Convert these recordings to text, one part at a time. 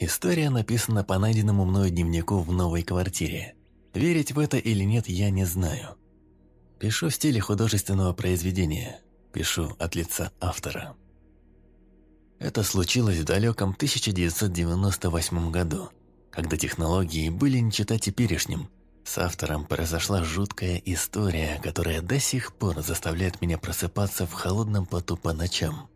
История написана по найденному мною дневнику в новой квартире. Верить в это или нет, я не знаю. Пишу в стиле художественного произведения. Пишу от лица автора. Это случилось в далеком 1998 году, когда технологии были не читать теперешним. С автором произошла жуткая история, которая до сих пор заставляет меня просыпаться в холодном поту по ночам.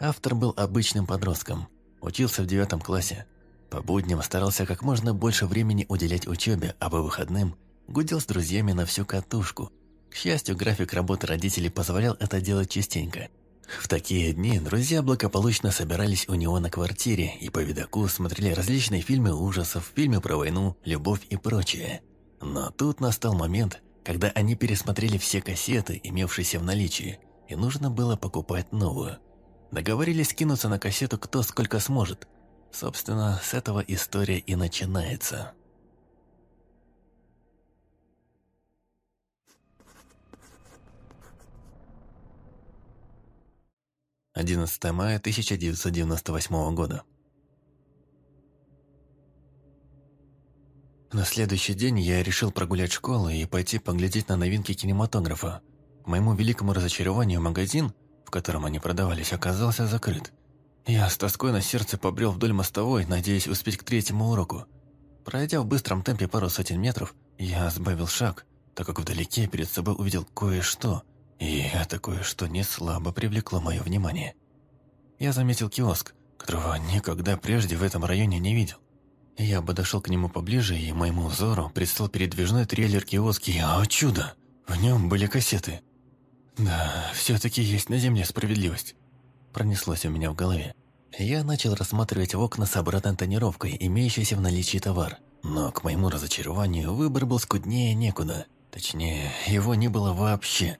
Автор был обычным подростком, учился в девятом классе. По будням старался как можно больше времени уделять учебе, а по выходным гудел с друзьями на всю катушку. К счастью, график работы родителей позволял это делать частенько – в такие дни друзья благополучно собирались у него на квартире и по видоку смотрели различные фильмы ужасов, фильмы про войну, любовь и прочее. Но тут настал момент, когда они пересмотрели все кассеты, имевшиеся в наличии, и нужно было покупать новую. Договорились кинуться на кассету кто сколько сможет. Собственно, с этого история и начинается. 11 мая 1998 года. На следующий день я решил прогулять школу и пойти поглядеть на новинки кинематографа. К моему великому разочарованию магазин, в котором они продавались, оказался закрыт. Я с тоской на сердце побрел вдоль мостовой, надеясь успеть к третьему уроку. Пройдя в быстром темпе пару сотен метров, я сбавил шаг, так как вдалеке перед собой увидел кое-что – и это кое-что не слабо привлекло мое внимание. Я заметил киоск, которого никогда прежде в этом районе не видел. Я подошел к нему поближе, и моему взору предстал передвижной трейлер киоски. О чудо! В нем были кассеты. Да, все-таки есть на земле справедливость. Пронеслось у меня в голове. Я начал рассматривать окна с обратной тонировкой, имеющейся в наличии товар. Но, к моему разочарованию, выбор был скуднее некуда. Точнее, его не было вообще.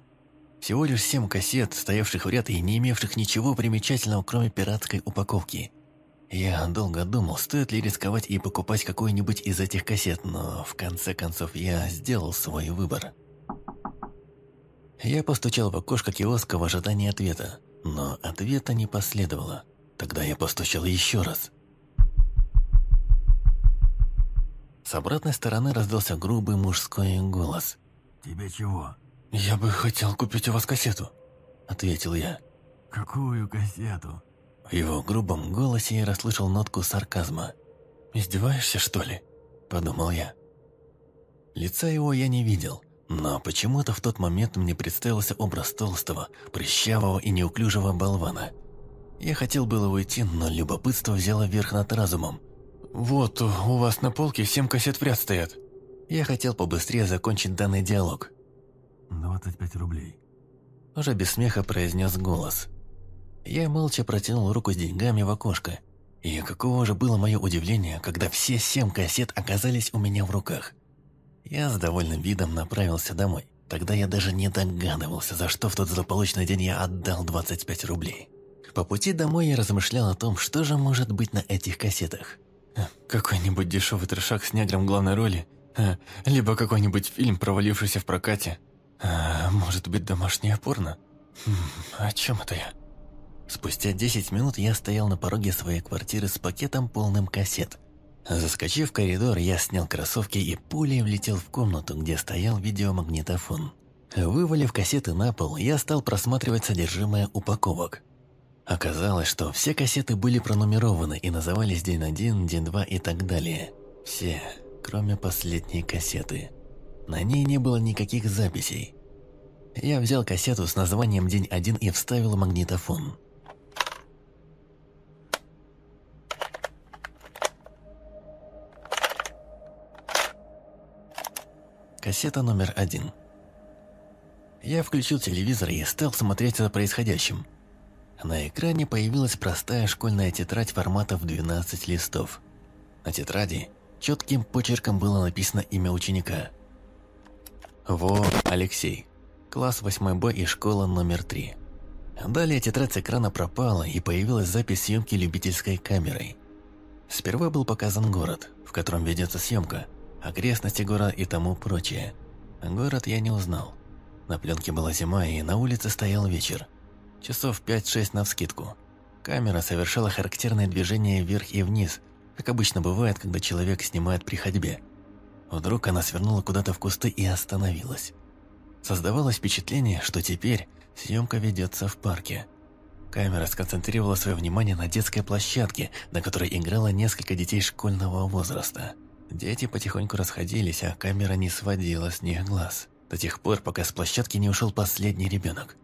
Всего лишь семь кассет, стоявших в ряд и не имевших ничего примечательного, кроме пиратской упаковки. Я долго думал, стоит ли рисковать и покупать какую-нибудь из этих кассет, но в конце концов я сделал свой выбор. Я постучал в окошко киоска в ожидании ответа, но ответа не последовало. Тогда я постучал еще раз. С обратной стороны раздался грубый мужской голос. «Тебе чего?» «Я бы хотел купить у вас кассету», — ответил я. «Какую кассету?» В его грубом голосе я расслышал нотку сарказма. «Издеваешься, что ли?» – подумал я. Лица его я не видел, но почему-то в тот момент мне представился образ толстого, прыщавого и неуклюжего болвана. Я хотел было уйти, но любопытство взяло верх над разумом. «Вот, у вас на полке семь кассет в ряд стоят». Я хотел побыстрее закончить данный диалог, «Двадцать пять рублей», – уже без смеха произнес голос. Я молча протянул руку с деньгами в окошко. И каково же было мое удивление, когда все семь кассет оказались у меня в руках. Я с довольным видом направился домой. Тогда я даже не догадывался, за что в тот злополучный день я отдал 25 рублей. По пути домой я размышлял о том, что же может быть на этих кассетах. Какой-нибудь дешевый трешак с негром главной роли, либо какой-нибудь фильм, провалившийся в прокате – а, может быть, домашнее порно? Хм, о чем это я? Спустя 10 минут я стоял на пороге своей квартиры с пакетом полным кассет. Заскочив в коридор, я снял кроссовки и пулей влетел в комнату, где стоял видеомагнитофон. Вывалив кассеты на пол, я стал просматривать содержимое упаковок. Оказалось, что все кассеты были пронумерованы и назывались день один, день два и так далее. Все, кроме последней кассеты. На ней не было никаких записей. Я взял кассету с названием «День один» и вставил магнитофон. Кассета номер один. Я включил телевизор и стал смотреть за происходящим. На экране появилась простая школьная тетрадь формата в 12 листов. На тетради четким почерком было написано имя ученика – во Алексей. Класс 8 Б и школа номер 3. Далее тетрадь с экрана пропала, и появилась запись съемки любительской камерой. Сперва был показан город, в котором ведется съемка, окрестности города и тому прочее. Город я не узнал. На пленке была зима, и на улице стоял вечер. Часов 5-6 навскидку. Камера совершала характерные движения вверх и вниз, как обычно бывает, когда человек снимает при ходьбе. Вдруг она свернула куда-то в кусты и остановилась. Создавалось впечатление, что теперь съемка ведется в парке. Камера сконцентрировала свое внимание на детской площадке, на которой играло несколько детей школьного возраста. Дети потихоньку расходились, а камера не сводила с них глаз. До тех пор, пока с площадки не ушел последний ребенок.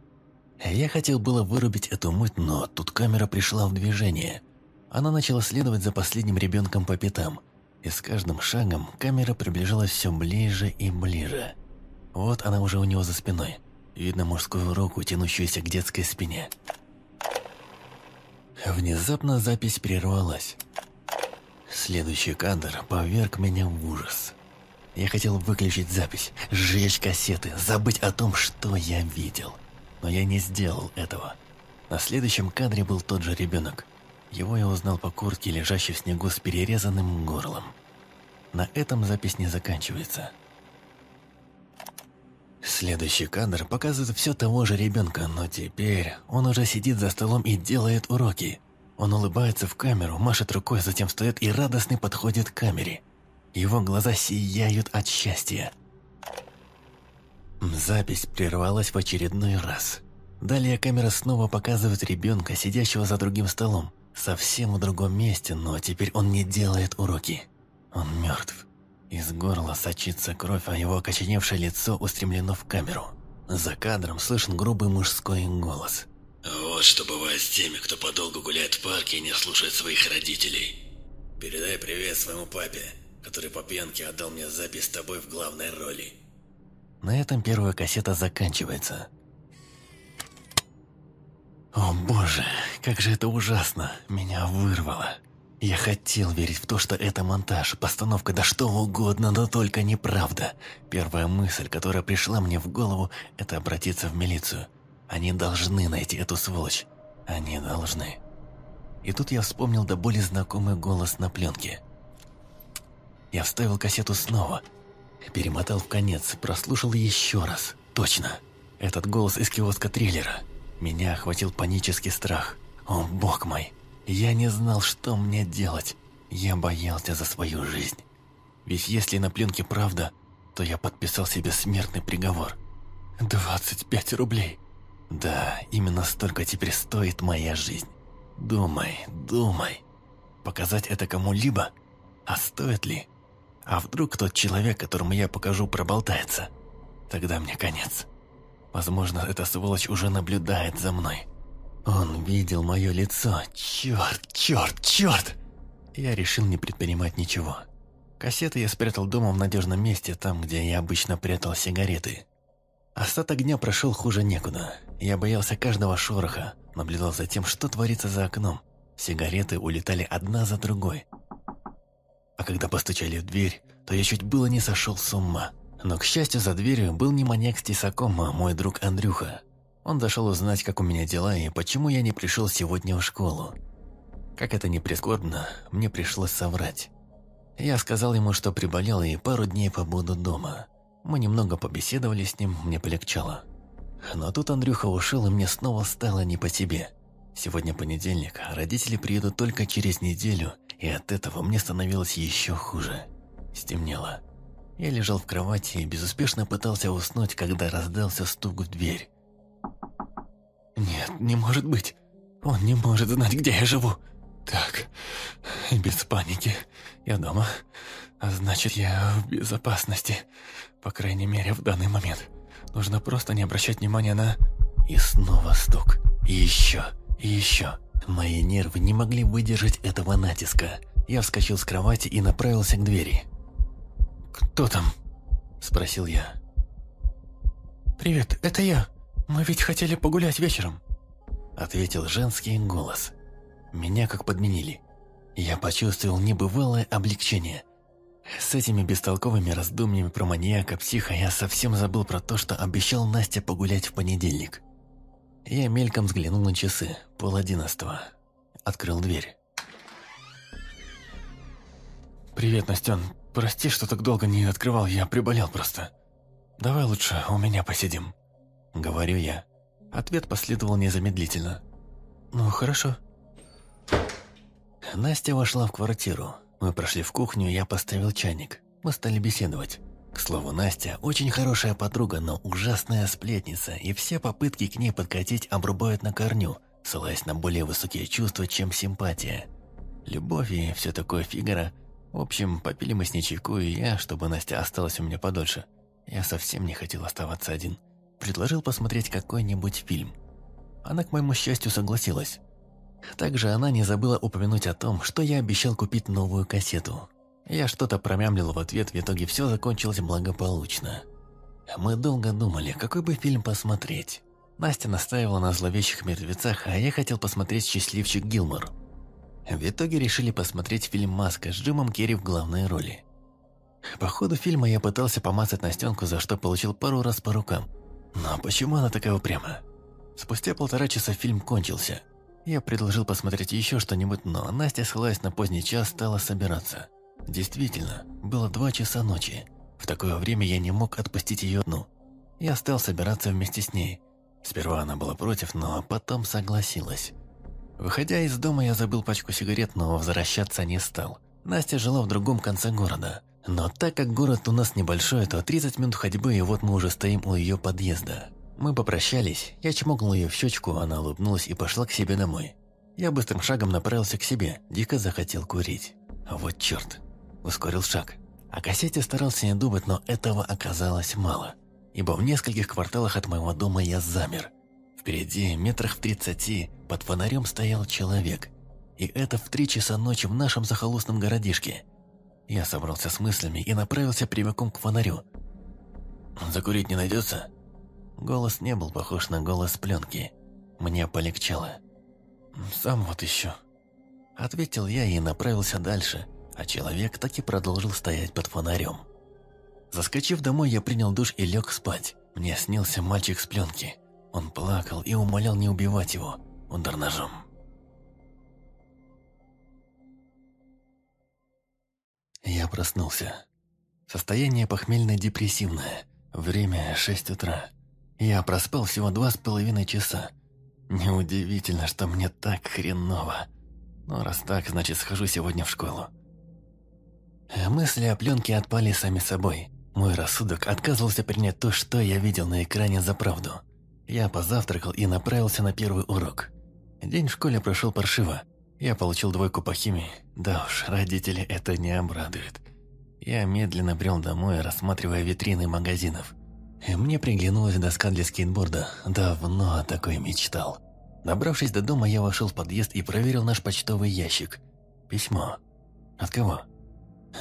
Я хотел было вырубить эту муть, но тут камера пришла в движение. Она начала следовать за последним ребенком по пятам. И с каждым шагом камера приближалась все ближе и ближе. Вот она уже у него за спиной. Видно мужскую руку, тянущуюся к детской спине. Внезапно запись прервалась. Следующий кадр поверг меня в ужас. Я хотел выключить запись, сжечь кассеты, забыть о том, что я видел. Но я не сделал этого. На следующем кадре был тот же ребенок. Его я узнал по куртке, лежащей в снегу с перерезанным горлом. На этом запись не заканчивается. Следующий кадр показывает все того же ребенка, но теперь он уже сидит за столом и делает уроки. Он улыбается в камеру, машет рукой, затем встает и радостный подходит к камере. Его глаза сияют от счастья. Запись прервалась в очередной раз. Далее камера снова показывает ребенка, сидящего за другим столом. Совсем в другом месте, но теперь он не делает уроки. Он мертв. Из горла сочится кровь, а его окоченевшее лицо устремлено в камеру. За кадром слышен грубый мужской голос. «Вот что бывает с теми, кто подолгу гуляет в парке и не слушает своих родителей. Передай привет своему папе, который по пьянке отдал мне запись с тобой в главной роли». На этом первая кассета заканчивается. О боже, как же это ужасно, меня вырвало. Я хотел верить в то, что это монтаж, постановка, да что угодно, но только неправда. Первая мысль, которая пришла мне в голову, это обратиться в милицию. Они должны найти эту сволочь. Они должны. И тут я вспомнил до боли знакомый голос на пленке. Я вставил кассету снова, перемотал в конец, прослушал еще раз. Точно. Этот голос из киоска триллера. Меня охватил панический страх. О, бог мой. Я не знал, что мне делать. Я боялся за свою жизнь. Ведь если на пленке правда, то я подписал себе смертный приговор. 25 рублей. Да, именно столько теперь стоит моя жизнь. Думай, думай. Показать это кому-либо? А стоит ли? А вдруг тот человек, которому я покажу, проболтается? Тогда мне конец. Возможно, эта сволочь уже наблюдает за мной. Он видел мое лицо. Черт, черт, черт! Я решил не предпринимать ничего. Кассеты я спрятал дома в надежном месте, там, где я обычно прятал сигареты. Остаток дня прошел хуже некуда. Я боялся каждого шороха, наблюдал за тем, что творится за окном. Сигареты улетали одна за другой. А когда постучали в дверь, то я чуть было не сошел с ума. Но, к счастью, за дверью был не маньяк с тесаком, а мой друг Андрюха. Он зашел узнать, как у меня дела и почему я не пришел сегодня в школу. Как это ни прискорбно, мне пришлось соврать. Я сказал ему, что приболел и пару дней побуду дома. Мы немного побеседовали с ним, мне полегчало. Но тут Андрюха ушел, и мне снова стало не по себе. Сегодня понедельник, родители приедут только через неделю, и от этого мне становилось еще хуже. Стемнело. Я лежал в кровати и безуспешно пытался уснуть, когда раздался стук в дверь. Нет, не может быть. Он не может знать, где я живу. Так, без паники. Я дома. А значит, я в безопасности. По крайней мере, в данный момент. Нужно просто не обращать внимания на... И снова стук. И еще. И еще. Мои нервы не могли выдержать этого натиска. Я вскочил с кровати и направился к двери. «Кто там?» – спросил я. «Привет, это я. Мы ведь хотели погулять вечером», – ответил женский голос. Меня как подменили. Я почувствовал небывалое облегчение. С этими бестолковыми раздумьями про маньяка, психа я совсем забыл про то, что обещал Насте погулять в понедельник. Я мельком взглянул на часы, пол одиннадцатого. Открыл дверь. «Привет, Настен. Прости, что так долго не открывал, я приболел просто. Давай лучше у меня посидим». Говорю я. Ответ последовал незамедлительно. «Ну, хорошо». Настя вошла в квартиру. Мы прошли в кухню, я поставил чайник. Мы стали беседовать. К слову, Настя очень хорошая подруга, но ужасная сплетница, и все попытки к ней подкатить обрубают на корню, ссылаясь на более высокие чувства, чем симпатия. Любовь и все такое фигара. В общем, попили мы с ней чайку, и я, чтобы Настя осталась у меня подольше. Я совсем не хотел оставаться один. Предложил посмотреть какой-нибудь фильм. Она, к моему счастью, согласилась. Также она не забыла упомянуть о том, что я обещал купить новую кассету. Я что-то промямлил в ответ, в итоге все закончилось благополучно. Мы долго думали, какой бы фильм посмотреть. Настя настаивала на зловещих мертвецах, а я хотел посмотреть «Счастливчик Гилмор». В итоге решили посмотреть фильм «Маска» с Джимом Керри в главной роли. По ходу фильма я пытался помазать Настенку, за что получил пару раз по рукам. Но почему она такая упрямая? Спустя полтора часа фильм кончился. Я предложил посмотреть еще что-нибудь, но Настя, ссылаясь на поздний час, стала собираться. Действительно, было два часа ночи. В такое время я не мог отпустить ее одну. Я стал собираться вместе с ней. Сперва она была против, но потом согласилась. Выходя из дома, я забыл пачку сигарет, но возвращаться не стал. Настя жила в другом конце города. Но так как город у нас небольшой, то 30 минут ходьбы, и вот мы уже стоим у ее подъезда. Мы попрощались, я чмокнул ее в щечку, она улыбнулась и пошла к себе домой. Я быстрым шагом направился к себе, дико захотел курить. Вот черт, ускорил шаг. О кассете старался не думать, но этого оказалось мало. Ибо в нескольких кварталах от моего дома я замер. Впереди, метрах в тридцати, под фонарем стоял человек. И это в три часа ночи в нашем захолустном городишке. Я собрался с мыслями и направился прямиком к фонарю. «Закурить не найдется?» Голос не был похож на голос пленки. Мне полегчало. «Сам вот еще». Ответил я и направился дальше, а человек так и продолжил стоять под фонарем. Заскочив домой, я принял душ и лег спать. Мне снился мальчик с пленки. Он плакал и умолял не убивать его. Удар ножом. Я проснулся. Состояние похмельно-депрессивное. Время шесть утра. Я проспал всего два с половиной часа. Неудивительно, что мне так хреново. Но раз так, значит схожу сегодня в школу. Мысли о пленке отпали сами собой. Мой рассудок отказывался принять то, что я видел на экране за правду. Я позавтракал и направился на первый урок. День в школе прошел паршиво. Я получил двойку по химии. Да уж, родители это не обрадует. Я медленно брел домой, рассматривая витрины магазинов. Мне приглянулась доска для скейтборда. Давно такой мечтал. Добравшись до дома, я вошел в подъезд и проверил наш почтовый ящик. Письмо. От кого?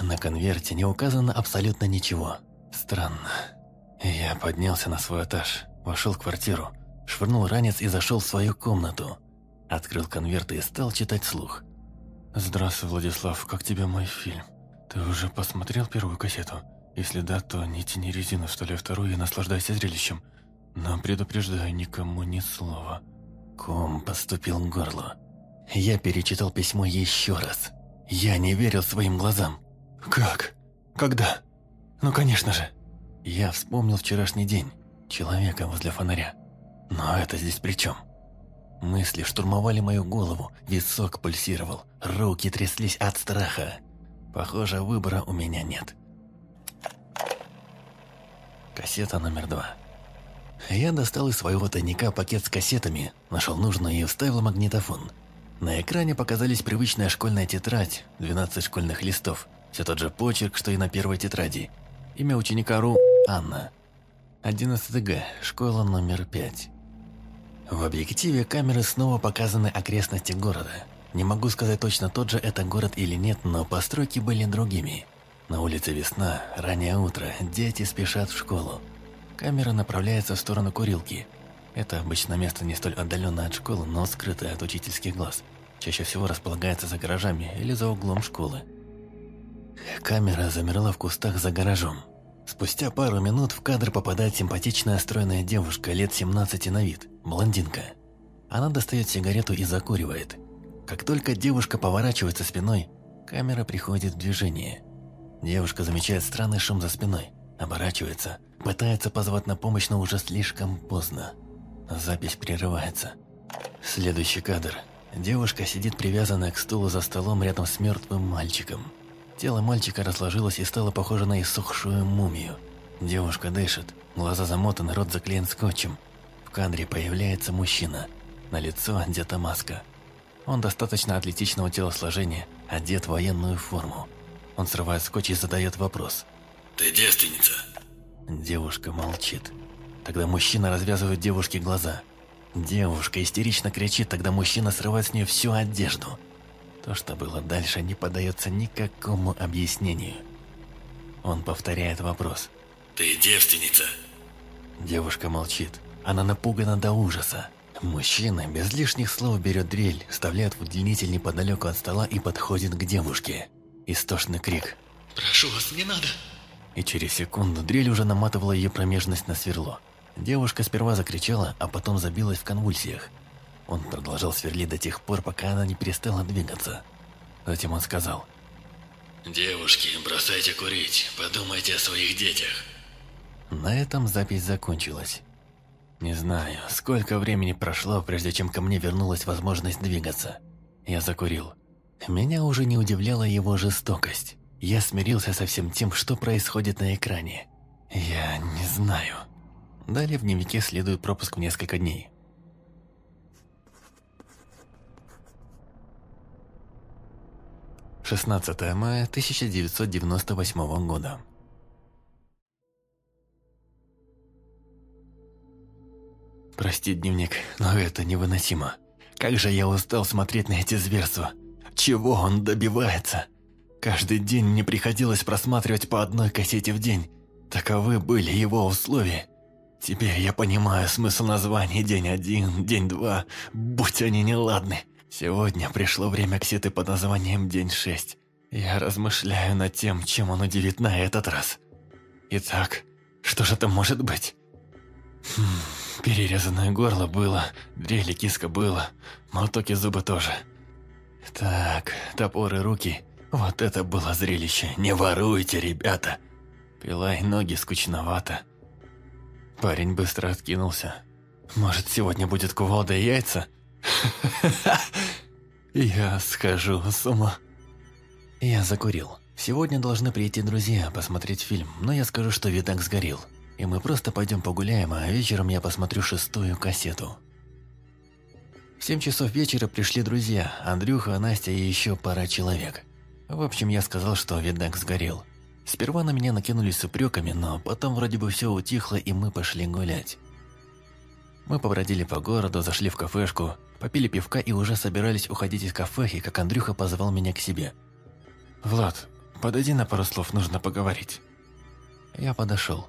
На конверте не указано абсолютно ничего. Странно. Я поднялся на свой этаж, вошел в квартиру, швырнул ранец и зашел в свою комнату. Открыл конверт и стал читать слух. «Здравствуй, Владислав, как тебе мой фильм? Ты уже посмотрел первую кассету?» Если да, то не тяни резину, вставляй вторую и наслаждайся зрелищем. Но предупреждаю, никому ни слова. Ком поступил к горлу. Я перечитал письмо еще раз. Я не верил своим глазам. «Как? Когда? Ну, конечно же!» Я вспомнил вчерашний день. Человека возле фонаря. Но это здесь при чем? Мысли штурмовали мою голову, висок пульсировал, руки тряслись от страха. Похоже, выбора у меня нет. Кассета номер два. Я достал из своего тайника пакет с кассетами, нашел нужную и вставил магнитофон. На экране показались привычная школьная тетрадь, 12 школьных листов, все тот же почерк, что и на первой тетради. Имя ученика Ру – Анна. 11 Г, школа номер 5. В объективе камеры снова показаны окрестности города. Не могу сказать точно, тот же это город или нет, но постройки были другими – на улице весна, раннее утро, дети спешат в школу. Камера направляется в сторону курилки. Это обычно место не столь отдаленное от школы, но скрытое от учительских глаз. Чаще всего располагается за гаражами или за углом школы. Камера замерла в кустах за гаражом. Спустя пару минут в кадр попадает симпатичная стройная девушка лет 17 на вид, блондинка. Она достает сигарету и закуривает. Как только девушка поворачивается спиной, камера приходит в движение – Девушка замечает странный шум за спиной, оборачивается, пытается позвать на помощь, но уже слишком поздно. Запись прерывается. Следующий кадр. Девушка сидит привязанная к стулу за столом рядом с мертвым мальчиком. Тело мальчика разложилось и стало похоже на иссохшую мумию. Девушка дышит, глаза замотаны, рот заклеен скотчем. В кадре появляется мужчина. На лицо одета маска. Он достаточно атлетичного телосложения, одет в военную форму. Он срывает скотч и задает вопрос. «Ты девственница?» Девушка молчит. Тогда мужчина развязывает девушке глаза. Девушка истерично кричит, тогда мужчина срывает с нее всю одежду. То, что было дальше, не поддается никакому объяснению. Он повторяет вопрос. «Ты девственница?» Девушка молчит. Она напугана до ужаса. Мужчина без лишних слов берет дрель, вставляет в удлинитель неподалеку от стола и подходит к девушке. Истошный крик. «Прошу вас, не надо!» И через секунду дрель уже наматывала ее промежность на сверло. Девушка сперва закричала, а потом забилась в конвульсиях. Он продолжал сверлить до тех пор, пока она не перестала двигаться. Затем он сказал. «Девушки, бросайте курить, подумайте о своих детях». На этом запись закончилась. Не знаю, сколько времени прошло, прежде чем ко мне вернулась возможность двигаться. Я закурил. Меня уже не удивляла его жестокость. Я смирился со всем тем, что происходит на экране. Я не знаю. Далее в дневнике следует пропуск в несколько дней. Шестнадцатое мая 1998 года. Прости, дневник, но это невыносимо. Как же я устал смотреть на эти зверства. Чего он добивается? Каждый день мне приходилось просматривать по одной кассете в день. Таковы были его условия. Теперь я понимаю смысл названий «День один», «День два», будь они неладны. Сегодня пришло время кассеты под названием «День шесть». Я размышляю над тем, чем он удивит на этот раз. Итак, что же это может быть? Хм, перерезанное горло было, дрели киска было, молоток и зубы тоже. Так, топоры руки. Вот это было зрелище. Не воруйте, ребята. Пила и ноги скучновато. Парень быстро откинулся. Может, сегодня будет кувалда и яйца? Я схожу с ума. Я закурил. Сегодня должны прийти друзья посмотреть фильм, но я скажу, что видак сгорел. И мы просто пойдем погуляем, а вечером я посмотрю шестую кассету. В семь часов вечера пришли друзья, Андрюха, Настя и еще пара человек. В общем, я сказал, что видак сгорел. Сперва на меня накинулись с упреками, но потом вроде бы все утихло, и мы пошли гулять. Мы побродили по городу, зашли в кафешку, попили пивка и уже собирались уходить из кафехи, как Андрюха позвал меня к себе. «Влад, подойди на пару слов, нужно поговорить». Я подошел.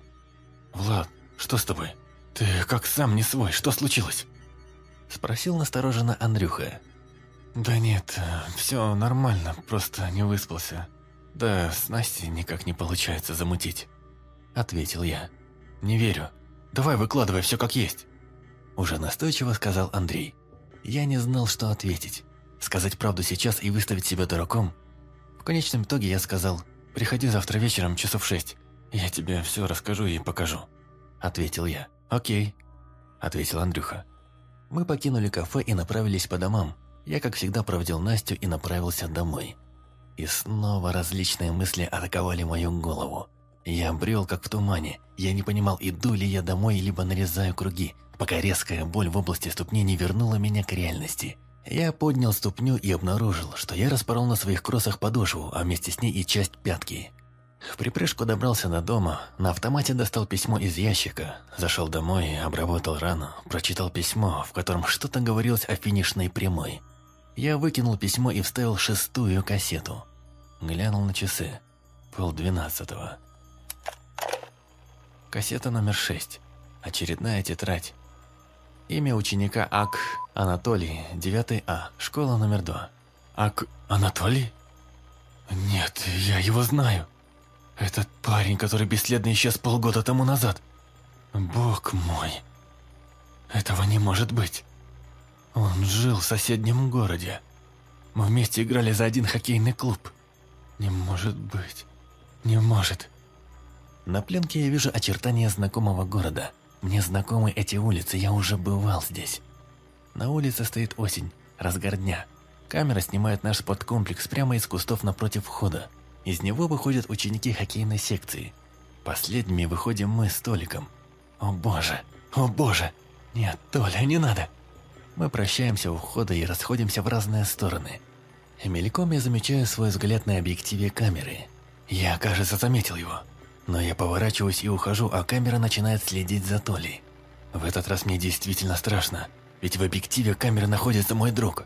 «Влад, что с тобой? Ты как сам не свой, что случилось?» Спросил настороженно Андрюха. «Да нет, все нормально, просто не выспался. Да с Настей никак не получается замутить», — ответил я. «Не верю. Давай выкладывай все как есть». Уже настойчиво сказал Андрей. Я не знал, что ответить. Сказать правду сейчас и выставить себя дураком. В конечном итоге я сказал, «Приходи завтра вечером часов шесть. Я тебе все расскажу и покажу», — ответил я. «Окей», — ответил Андрюха. Мы покинули кафе и направились по домам. Я, как всегда, проводил Настю и направился домой. И снова различные мысли атаковали мою голову. Я брел, как в тумане. Я не понимал, иду ли я домой, либо нарезаю круги, пока резкая боль в области ступни не вернула меня к реальности. Я поднял ступню и обнаружил, что я распорол на своих кроссах подошву, а вместе с ней и часть пятки. В припрыжку добрался до дома, на автомате достал письмо из ящика, зашел домой, обработал рану, прочитал письмо, в котором что-то говорилось о финишной прямой. Я выкинул письмо и вставил шестую кассету. Глянул на часы. Пол двенадцатого. Кассета номер шесть. Очередная тетрадь. Имя ученика АК Анатолий, 9 А, школа номер два. АК Анатолий? Нет, я его знаю. Этот парень, который бесследно исчез полгода тому назад. Бог мой. Этого не может быть. Он жил в соседнем городе. Мы вместе играли за один хоккейный клуб. Не может быть. Не может. На пленке я вижу очертания знакомого города. Мне знакомы эти улицы, я уже бывал здесь. На улице стоит осень. разгар дня. Камера снимает наш спорткомплекс прямо из кустов напротив входа. Из него выходят ученики хоккейной секции. Последними выходим мы с Толиком. О боже, о боже! Нет, Толя, не надо! Мы прощаемся у входа и расходимся в разные стороны. Мельком я замечаю свой взгляд на объективе камеры. Я, кажется, заметил его. Но я поворачиваюсь и ухожу, а камера начинает следить за Толей. В этот раз мне действительно страшно, ведь в объективе камеры находится мой друг.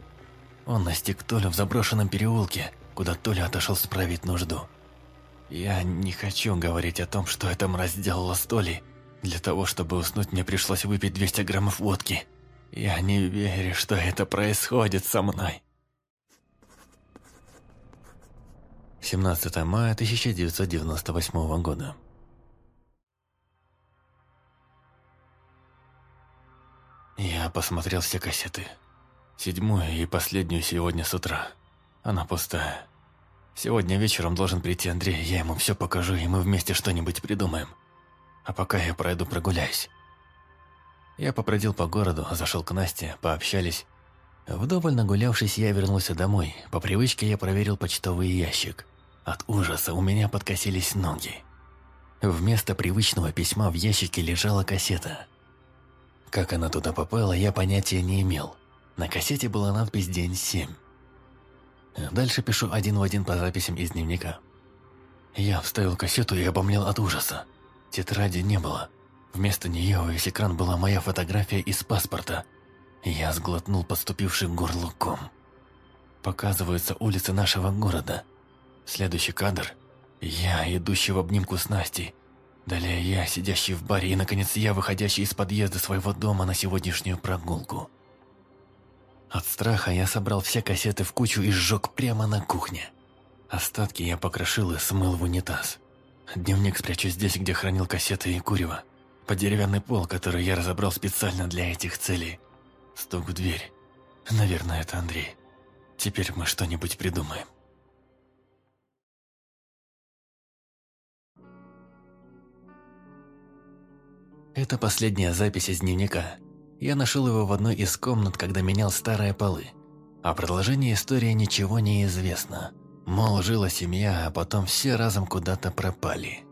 Он настиг Толю в заброшенном переулке, куда Толя отошел справить нужду. Я не хочу говорить о том, что эта мразь сделала с Толей. Для того, чтобы уснуть, мне пришлось выпить 200 граммов водки. Я не верю, что это происходит со мной. 17 мая 1998 года. Я посмотрел все кассеты. Седьмую и последнюю сегодня с утра. Она пустая. Сегодня вечером должен прийти Андрей, я ему все покажу, и мы вместе что-нибудь придумаем. А пока я пройду прогуляюсь. Я побродил по городу, зашел к Насте, пообщались. Вдоволь нагулявшись, я вернулся домой. По привычке я проверил почтовый ящик. От ужаса у меня подкосились ноги. Вместо привычного письма в ящике лежала кассета. Как она туда попала, я понятия не имел. На кассете была надпись «День 7». Дальше пишу один в один по записям из дневника. Я вставил кассету и обомлел от ужаса. Тетради не было. Вместо нее весь экран была моя фотография из паспорта. Я сглотнул подступивший к горлу ком. Показываются улицы нашего города. Следующий кадр. Я, идущий в обнимку с Настей, Далее я, сидящий в баре, и, наконец, я, выходящий из подъезда своего дома на сегодняшнюю прогулку. От страха я собрал все кассеты в кучу и сжег прямо на кухне. Остатки я покрошил и смыл в унитаз. Дневник спрячу здесь, где хранил кассеты и курево. Под деревянный пол, который я разобрал специально для этих целей. Стук в дверь. Наверное, это Андрей. Теперь мы что-нибудь придумаем. Это последняя запись из дневника. Я нашел его в одной из комнат, когда менял старые полы. О продолжении истории ничего не известно. Мол, жила семья, а потом все разом куда-то пропали.